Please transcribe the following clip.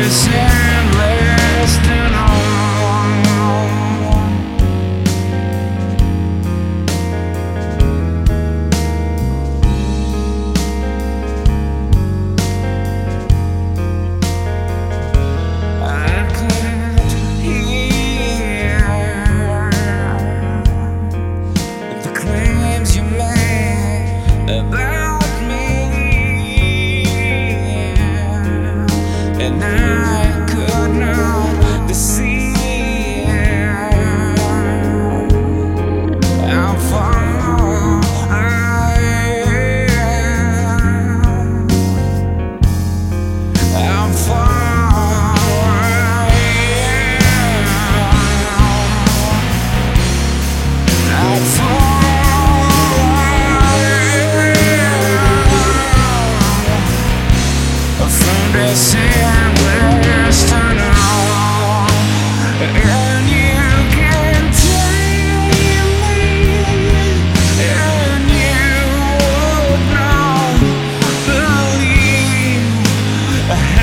deserto. A